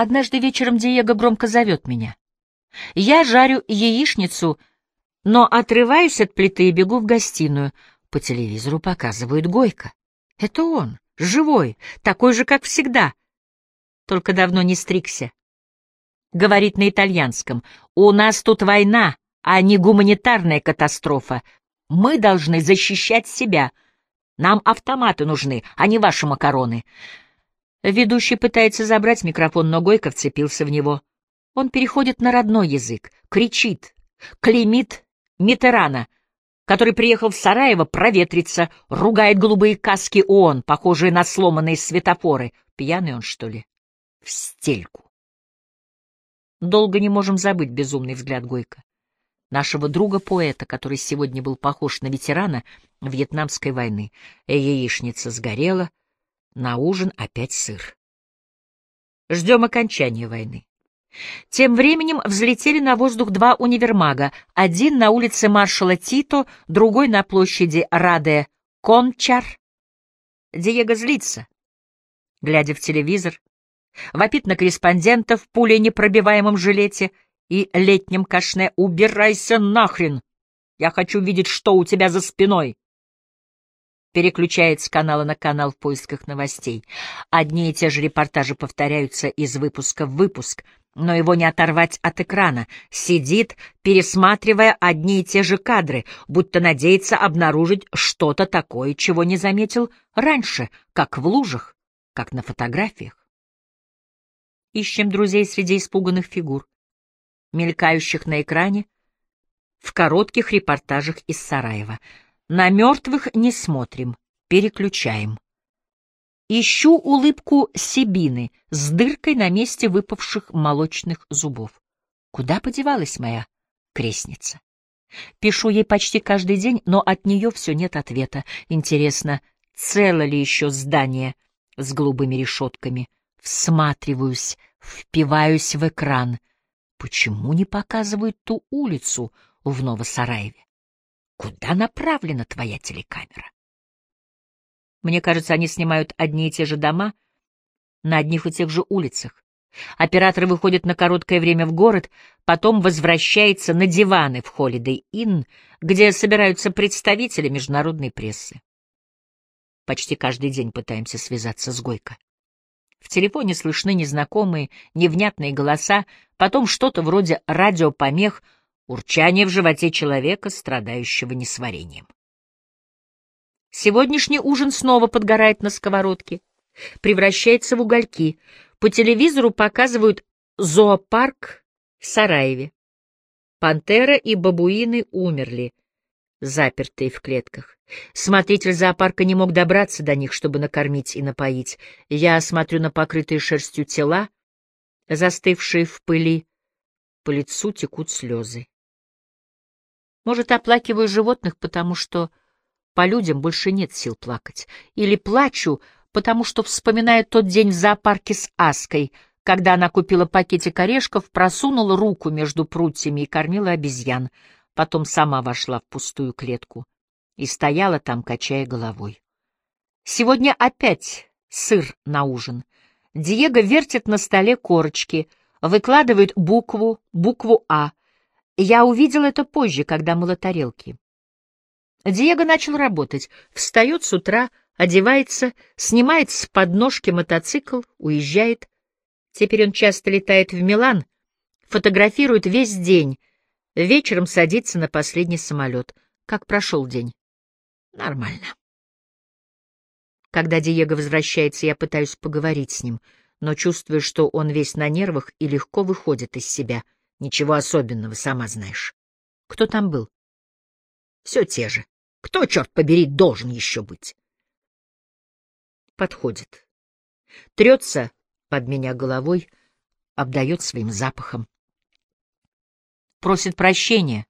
Однажды вечером Диего громко зовет меня. Я жарю яичницу, но отрываюсь от плиты и бегу в гостиную. По телевизору показывают Гойко. Это он, живой, такой же, как всегда. Только давно не стригся. Говорит на итальянском. «У нас тут война, а не гуманитарная катастрофа. Мы должны защищать себя. Нам автоматы нужны, а не ваши макароны». Ведущий пытается забрать микрофон, но Гойко вцепился в него. Он переходит на родной язык, кричит, клеймит Митерана, который приехал в Сараево проветриться, ругает голубые каски ООН, похожие на сломанные светофоры. Пьяный он, что ли? В стельку. Долго не можем забыть безумный взгляд Гойко. Нашего друга-поэта, который сегодня был похож на ветерана Вьетнамской войны. Яичница сгорела, на ужин опять сыр. Ждем окончания войны. Тем временем взлетели на воздух два универмага, один на улице маршала Тито, другой на площади Раде Кончар. Диего злится, глядя в телевизор, вопит на корреспондентов в пуле непробиваемом жилете и летнем кашне «Убирайся нахрен! Я хочу видеть, что у тебя за спиной!» Переключает с канала на канал в поисках новостей. Одни и те же репортажи повторяются из выпуска в выпуск, но его не оторвать от экрана. Сидит, пересматривая одни и те же кадры, будто надеется обнаружить что-то такое, чего не заметил раньше, как в лужах, как на фотографиях. Ищем друзей среди испуганных фигур, мелькающих на экране, в коротких репортажах из Сараева — на мертвых не смотрим, переключаем. Ищу улыбку Сибины с дыркой на месте выпавших молочных зубов. Куда подевалась моя крестница? Пишу ей почти каждый день, но от нее все нет ответа. Интересно, цело ли еще здание с голубыми решетками? Всматриваюсь, впиваюсь в экран. Почему не показывают ту улицу в Новосараеве? Куда направлена твоя телекамера? Мне кажется, они снимают одни и те же дома на одних и тех же улицах. Оператор выходит на короткое время в город, потом возвращается на диваны в Holiday Inn, где собираются представители международной прессы. Почти каждый день пытаемся связаться с Гойко. В телефоне слышны незнакомые, невнятные голоса, потом что-то вроде радиопомех — урчание в животе человека, страдающего несварением. Сегодняшний ужин снова подгорает на сковородке, превращается в угольки. По телевизору показывают зоопарк в Сараеве. Пантера и бабуины умерли, запертые в клетках. Смотритель зоопарка не мог добраться до них, чтобы накормить и напоить. Я смотрю на покрытые шерстью тела, застывшие в пыли. По лицу текут слезы. Может, оплакиваю животных, потому что по людям больше нет сил плакать. Или плачу, потому что вспоминаю тот день в зоопарке с Аской, когда она купила пакетик орешков, просунула руку между прутьями и кормила обезьян. Потом сама вошла в пустую клетку и стояла там, качая головой. Сегодня опять сыр на ужин. Диего вертит на столе корочки, выкладывает букву, букву «А», я увидел это позже, когда мыла тарелки. Диего начал работать, встает с утра, одевается, снимает с подножки мотоцикл, уезжает. Теперь он часто летает в Милан, фотографирует весь день, вечером садится на последний самолет. Как прошел день? Нормально. Когда Диего возвращается, я пытаюсь поговорить с ним, но чувствую, что он весь на нервах и легко выходит из себя — Ничего особенного, сама знаешь. Кто там был? Все те же. Кто, черт побери, должен еще быть? Подходит. Трется под меня головой, обдает своим запахом. Просит прощения.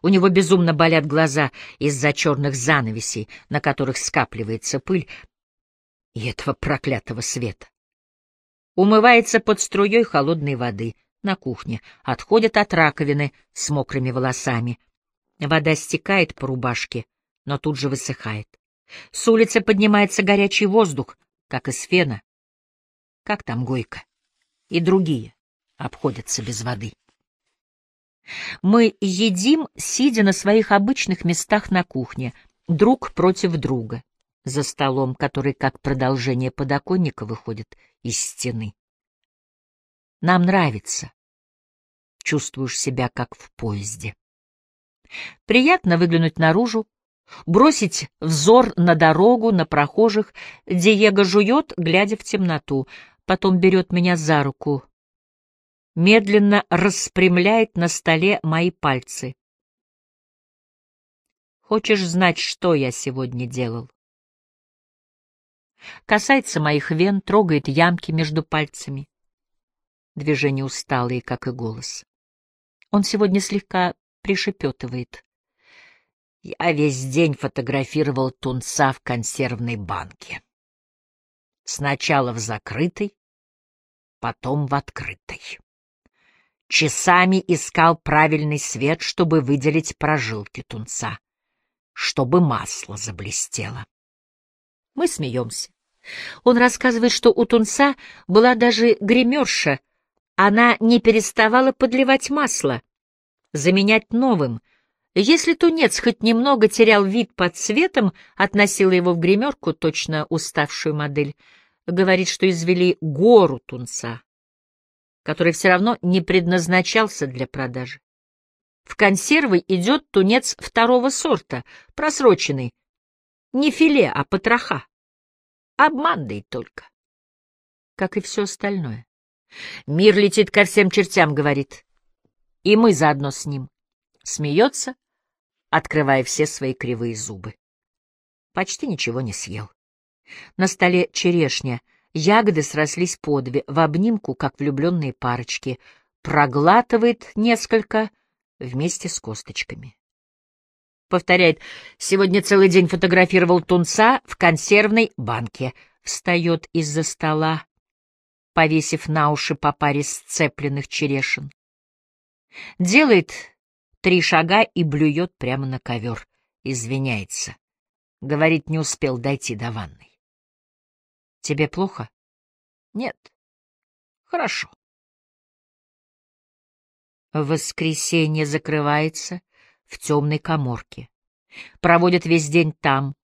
У него безумно болят глаза из-за черных занавесей, на которых скапливается пыль, и этого проклятого света. Умывается под струей холодной воды — на кухне, отходят от раковины с мокрыми волосами. Вода стекает по рубашке, но тут же высыхает. С улицы поднимается горячий воздух, как из фена. Как там Гойка? И другие обходятся без воды. Мы едим, сидя на своих обычных местах на кухне, друг против друга, за столом, который как продолжение подоконника выходит из стены. Нам нравится. Чувствуешь себя как в поезде. Приятно выглянуть наружу, бросить взор на дорогу, на прохожих. Диего жует, глядя в темноту, потом берет меня за руку, медленно распрямляет на столе мои пальцы. Хочешь знать, что я сегодня делал? Касается моих вен, трогает ямки между пальцами. Движения усталые, как и голос. Он сегодня слегка пришепетывает. Я весь день фотографировал тунца в консервной банке. Сначала в закрытой, потом в открытой. Часами искал правильный свет, чтобы выделить прожилки тунца, чтобы масло заблестело. Мы смеемся. Он рассказывает, что у тунца была даже гримерша — она не переставала подливать масло, заменять новым. Если тунец хоть немного терял вид под цветом, относила его в гримерку, точно уставшую модель, говорит, что извели гору тунца, который все равно не предназначался для продажи. В консервы идет тунец второго сорта, просроченный. Не филе, а потроха. Обман да и только. Как и все остальное. Мир летит ко всем чертям, говорит. И мы заодно с ним. Смеется, открывая все свои кривые зубы. Почти ничего не съел. На столе черешня, ягоды срослись по две, в обнимку, как влюбленные парочки. Проглатывает несколько вместе с косточками. Повторяет, сегодня целый день фотографировал тунца в консервной банке. Встает из-за стола, повесив на уши по паре сцепленных черешин. Делает три шага и блюет прямо на ковер. Извиняется. Говорит, не успел дойти до ванной. Тебе плохо? Нет. Хорошо. Воскресенье закрывается в темной коморке. Проводит весь день там,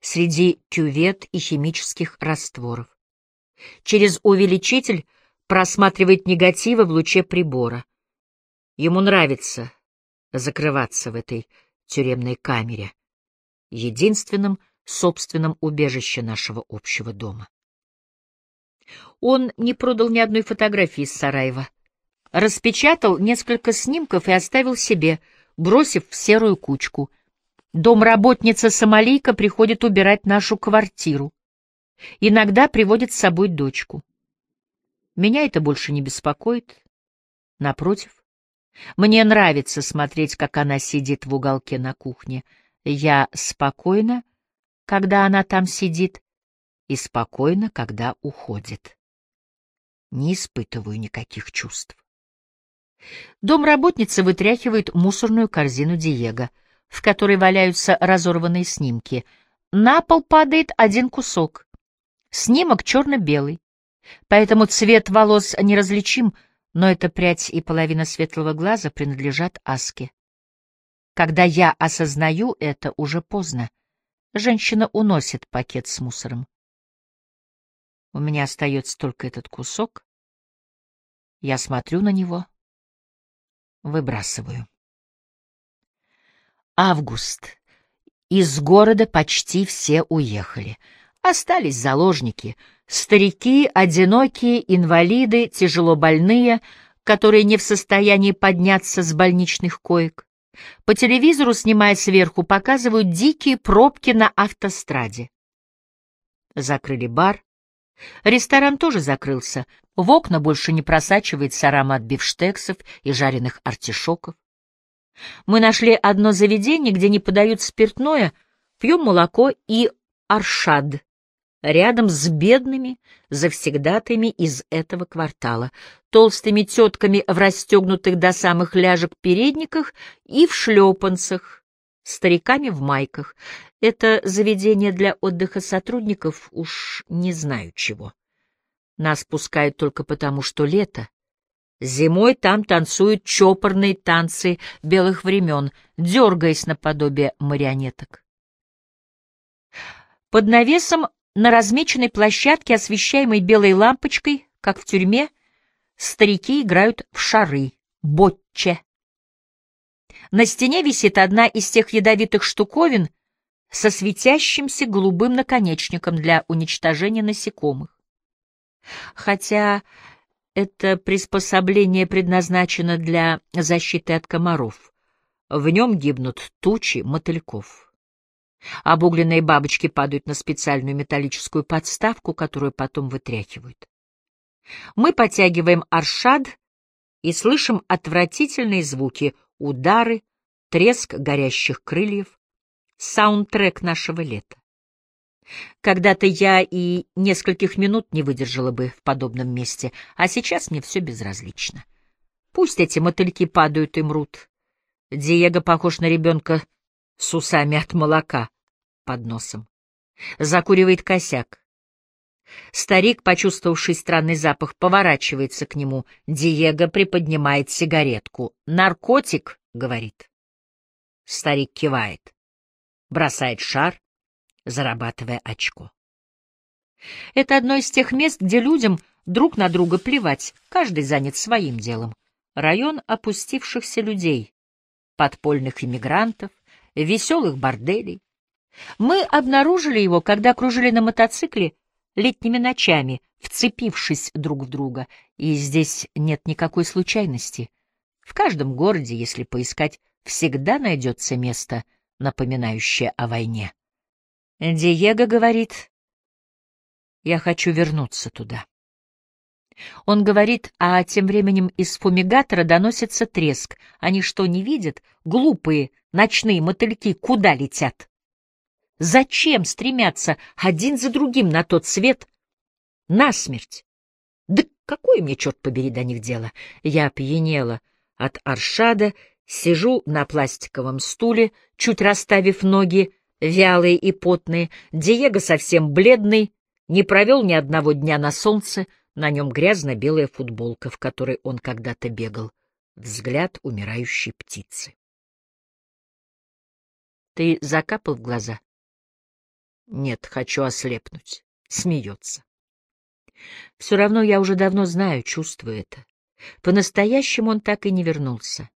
среди кювет и химических растворов. Через увеличитель просматривает негативы в луче прибора. Ему нравится закрываться в этой тюремной камере, единственном собственном убежище нашего общего дома. Он не продал ни одной фотографии из Сараева. Распечатал несколько снимков и оставил себе, бросив в серую кучку. Домработница-сомалийка приходит убирать нашу квартиру. Иногда приводит с собой дочку. Меня это больше не беспокоит. Напротив, мне нравится смотреть, как она сидит в уголке на кухне. Я спокойна, когда она там сидит, и спокойна, когда уходит. Не испытываю никаких чувств. Домработница вытряхивает мусорную корзину Диего, в которой валяются разорванные снимки. На пол падает один кусок. Снимок черно-белый, поэтому цвет волос неразличим, но эта прядь и половина светлого глаза принадлежат Аске. Когда я осознаю это, уже поздно. Женщина уносит пакет с мусором. У меня остается только этот кусок. Я смотрю на него, выбрасываю. Август. Из города почти все уехали. Остались заложники, старики, одинокие, инвалиды, тяжело больные, которые не в состоянии подняться с больничных коек. По телевизору, снимая сверху, показывают дикие пробки на автостраде. Закрыли бар. Ресторан тоже закрылся. В окна больше не просачивается аромат бифштексов и жареных артишоков. Мы нашли одно заведение, где не подают спиртное, пьем молоко и аршад, рядом с бедными завсегдатами из этого квартала, толстыми тетками в расстегнутых до самых ляжек передниках и в шлепанцах, стариками в майках. Это заведение для отдыха сотрудников уж не знаю чего. Нас пускают только потому, что лето. Зимой там танцуют чопорные танцы белых времен, дергаясь наподобие марионеток. Под навесом на размеченной площадке, освещаемой белой лампочкой, как в тюрьме, старики играют в шары, ботче. На стене висит одна из тех ядовитых штуковин со светящимся голубым наконечником для уничтожения насекомых. Хотя это приспособление предназначено для защиты от комаров. В нем гибнут тучи мотыльков. Обугленные бабочки падают на специальную металлическую подставку, которую потом вытряхивают. Мы подтягиваем аршад и слышим отвратительные звуки, удары, треск горящих крыльев, саундтрек нашего лета. Когда-то я и нескольких минут не выдержала бы в подобном месте, а сейчас мне все безразлично. Пусть эти мотыльки падают и мрут. Диего похож на ребенка с усами от молока под носом. Закуривает косяк. Старик, почувствовавший странный запах, поворачивается к нему. Диего приподнимает сигаретку. «Наркотик?» — говорит. Старик кивает. Бросает шар, зарабатывая очко. Это одно из тех мест, где людям друг на друга плевать, каждый занят своим делом. Район опустившихся людей, подпольных иммигрантов, веселых борделей. Мы обнаружили его, когда кружили на мотоцикле летними ночами, вцепившись друг в друга, и здесь нет никакой случайности. В каждом городе, если поискать, всегда найдется место, напоминающее о войне. Диего говорит, я хочу вернуться туда. Он говорит, а тем временем из фумигатора доносится треск. Они что, не видят? Глупые ночные мотыльки куда летят? Зачем стремятся один за другим на тот свет? Насмерть! Да какое мне, черт побери, до них дело? Я опьянела от аршада, сижу на пластиковом стуле, чуть расставив ноги, вялые и потные, Диего совсем бледный, не провел ни одного дня на солнце, на нем грязно-белая футболка, в которой он когда-то бегал, взгляд умирающей птицы. Ты закапал в глаза? Нет, хочу ослепнуть. Смеется. Все равно я уже давно знаю, чувствую это. По-настоящему он так и не вернулся.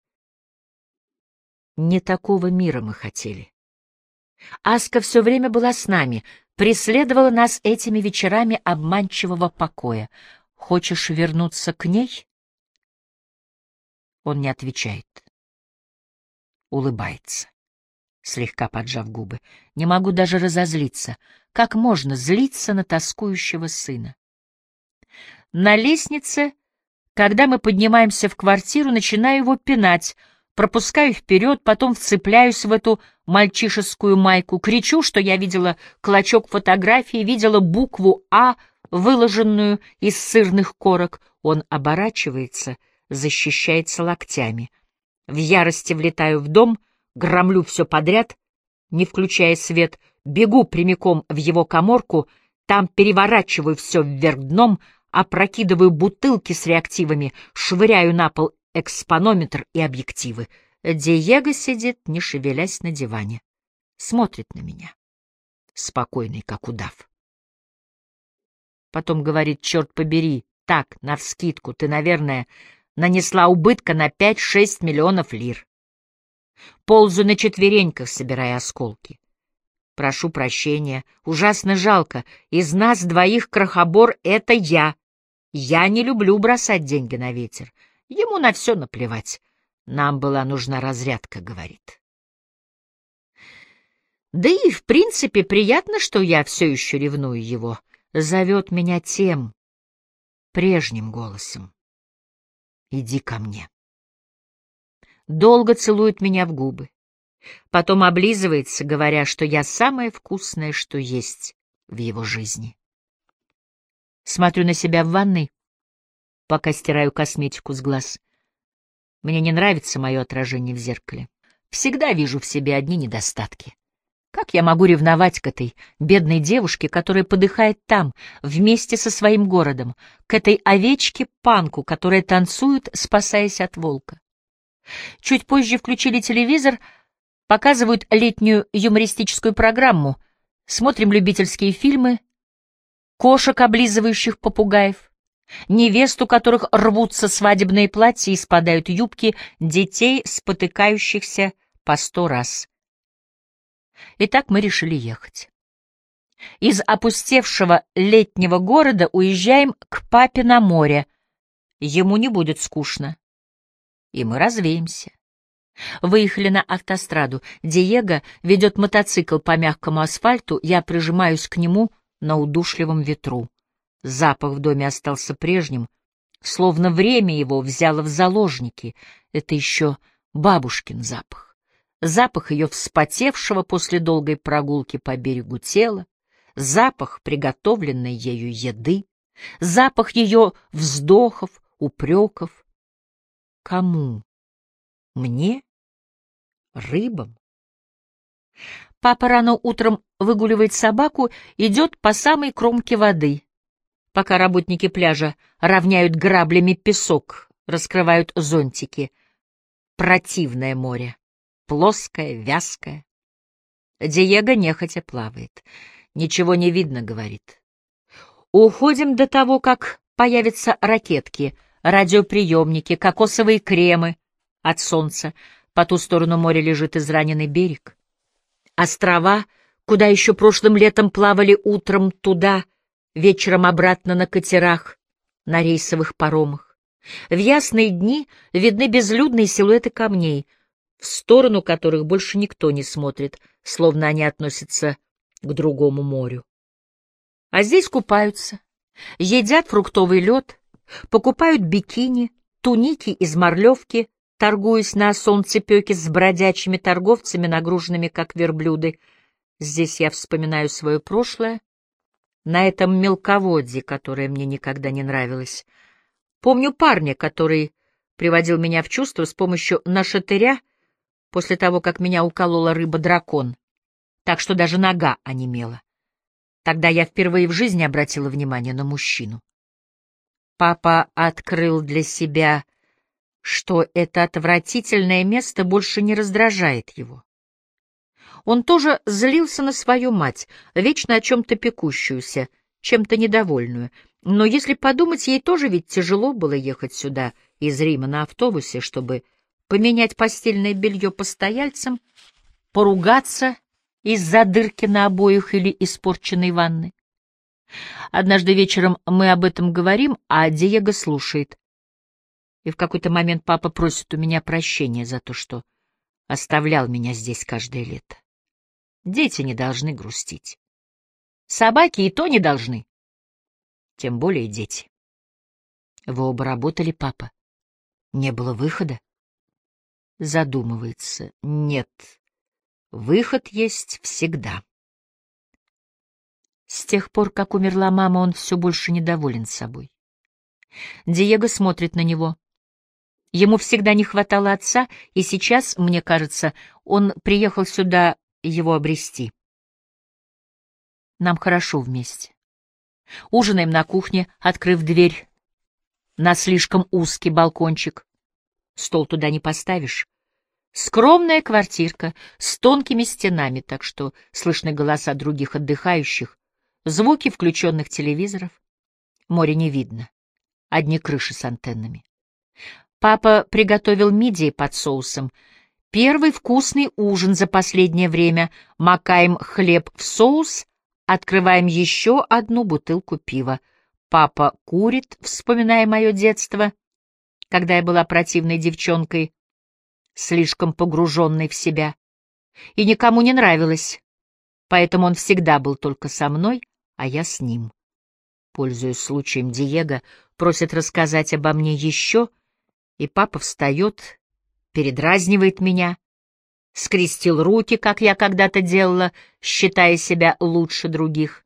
Не такого мира мы хотели. Аска все время была с нами, преследовала нас этими вечерами обманчивого покоя. Хочешь вернуться к ней? Он не отвечает. Улыбается, слегка поджав губы. Не могу даже разозлиться. Как можно злиться на тоскующего сына? На лестнице, когда мы поднимаемся в квартиру, начинаю его пинать — пропускаю вперед, потом вцепляюсь в эту мальчишескую майку, кричу, что я видела клочок фотографии, видела букву «А», выложенную из сырных корок. Он оборачивается, защищается локтями. В ярости влетаю в дом, громлю все подряд, не включая свет, бегу прямиком в его коморку, там переворачиваю все вверх дном, опрокидываю бутылки с реактивами, швыряю на пол экспонометр и объективы. Диего сидит, не шевелясь на диване. Смотрит на меня. Спокойный, как удав. Потом говорит, черт побери, так, навскидку, ты, наверное, нанесла убытка на пять-шесть миллионов лир. Ползу на четвереньках, собирая осколки. Прошу прощения, ужасно жалко. Из нас двоих крохобор — это я. Я не люблю бросать деньги на ветер. Ему на все наплевать. Нам была нужна разрядка, говорит. Да и, в принципе, приятно, что я все еще ревную его. Зовет меня тем, прежним голосом. Иди ко мне. Долго целует меня в губы. Потом облизывается, говоря, что я самое вкусное, что есть в его жизни. Смотрю на себя в ванной пока стираю косметику с глаз. Мне не нравится мое отражение в зеркале. Всегда вижу в себе одни недостатки. Как я могу ревновать к этой бедной девушке, которая подыхает там, вместе со своим городом, к этой овечке-панку, которая танцует, спасаясь от волка? Чуть позже включили телевизор, показывают летнюю юмористическую программу, смотрим любительские фильмы, кошек, облизывающих попугаев, невест, у которых рвутся свадебные платья и спадают юбки, детей, спотыкающихся по сто раз. Итак, мы решили ехать. Из опустевшего летнего города уезжаем к папе на море. Ему не будет скучно. И мы развеемся. Выехали на автостраду. Диего ведет мотоцикл по мягкому асфальту, я прижимаюсь к нему на удушливом ветру. Запах в доме остался прежним, словно время его взяло в заложники. Это еще бабушкин запах. Запах ее вспотевшего после долгой прогулки по берегу тела, запах приготовленной ею еды, запах ее вздохов, упреков. Кому? Мне? Рыбам? Папа рано утром выгуливает собаку, идет по самой кромке воды. Пока работники пляжа равняют граблями песок, раскрывают зонтики. Противное море. Плоское, вязкое. Диего нехотя плавает. Ничего не видно, говорит. Уходим до того, как появятся ракетки, радиоприемники, кокосовые кремы от солнца. По ту сторону моря лежит израненный берег. Острова, куда еще прошлым летом плавали утром туда, вечером обратно на катерах, на рейсовых паромах. В ясные дни видны безлюдные силуэты камней, в сторону которых больше никто не смотрит, словно они относятся к другому морю. А здесь купаются, едят фруктовый лед, покупают бикини, туники из морлевки, торгуясь на солнцепеке с бродячими торговцами, нагруженными как верблюды. Здесь я вспоминаю свое прошлое, на этом мелководье, которое мне никогда не нравилось. Помню парня, который приводил меня в чувство с помощью нашатыря после того, как меня уколола рыба-дракон, так что даже нога онемела. Тогда я впервые в жизни обратила внимание на мужчину. Папа открыл для себя что это отвратительное место больше не раздражает его. Он тоже злился на свою мать, вечно о чем-то пекущуюся, чем-то недовольную. Но если подумать, ей тоже ведь тяжело было ехать сюда из Рима на автобусе, чтобы поменять постельное белье постояльцам, поругаться из-за дырки на обоих или испорченной ванны. Однажды вечером мы об этом говорим, а Диего слушает и в какой-то момент папа просит у меня прощения за то, что оставлял меня здесь каждое лето. Дети не должны грустить. Собаки и то не должны. Тем более дети. Вы оба работали, папа? Не было выхода? Задумывается. Нет. Выход есть всегда. С тех пор, как умерла мама, он все больше недоволен собой. Диего смотрит на него. Ему всегда не хватало отца, и сейчас, мне кажется, он приехал сюда его обрести. Нам хорошо вместе. Ужинаем на кухне, открыв дверь на слишком узкий балкончик. Стол туда не поставишь. Скромная квартирка с тонкими стенами, так что слышны голоса других отдыхающих, звуки включенных телевизоров. Море не видно, одни крыши с антеннами. Папа приготовил мидии под соусом. Первый вкусный ужин за последнее время. Макаем хлеб в соус, открываем еще одну бутылку пива. Папа курит, вспоминая мое детство, когда я была противной девчонкой, слишком погруженной в себя. И никому не нравилось, поэтому он всегда был только со мной, а я с ним. Пользуясь случаем, Диего просит рассказать обо мне еще — и папа встает, передразнивает меня, скрестил руки, как я когда-то делала, считая себя лучше других.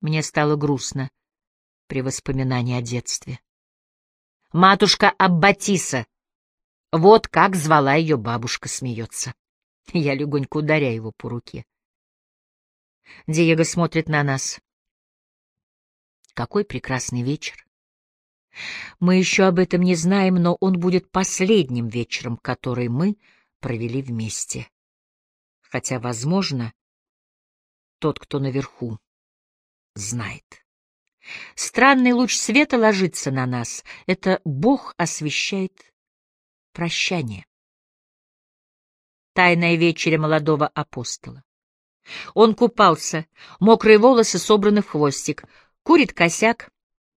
Мне стало грустно при воспоминании о детстве. Матушка Аббатиса, вот как звала ее бабушка, смеется. Я легонько ударяю его по руке. Диего смотрит на нас. Какой прекрасный вечер. Мы еще об этом не знаем, но он будет последним вечером, который мы провели вместе. Хотя, возможно, тот, кто наверху, знает. Странный луч света ложится на нас. Это Бог освещает прощание. Тайная вечеря молодого апостола. Он купался, мокрые волосы собраны в хвостик, курит косяк.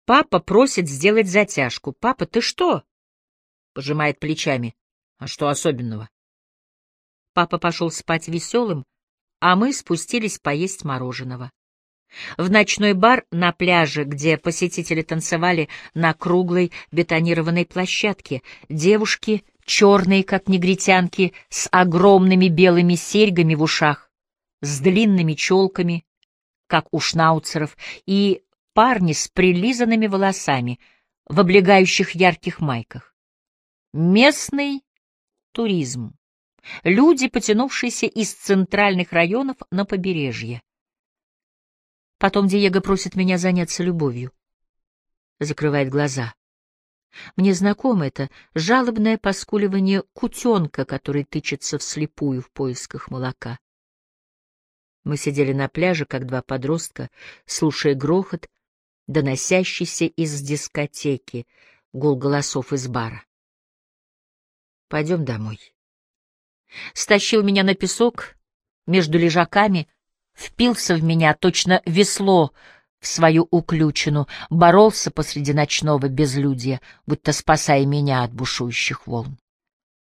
Папа просит сделать затяжку. «Папа, ты что?» — пожимает плечами. «А что особенного?» Папа пошел спать веселым, а мы спустились поесть мороженого. В ночной бар на пляже, где посетители танцевали на круглой бетонированной площадке, девушки, черные, как негритянки, с огромными белыми серьгами в ушах, с длинными челками, как у шнауцеров, и парни с прилизанными волосами в облегающих ярких майках. Местный туризм. Люди, потянувшиеся из центральных районов на побережье. Потом Диего просит меня заняться любовью. Закрывает глаза. Мне знакомо это жалобное поскуливание кутенка, который тычется вслепую в поисках молока. Мы сидели на пляже, как два подростка, слушая грохот, доносящийся из дискотеки, гул голосов из бара. Пойдем домой. Стащил меня на песок между лежаками, впился в меня точно весло в свою уключину, боролся посреди ночного безлюдья, будто спасая меня от бушующих волн.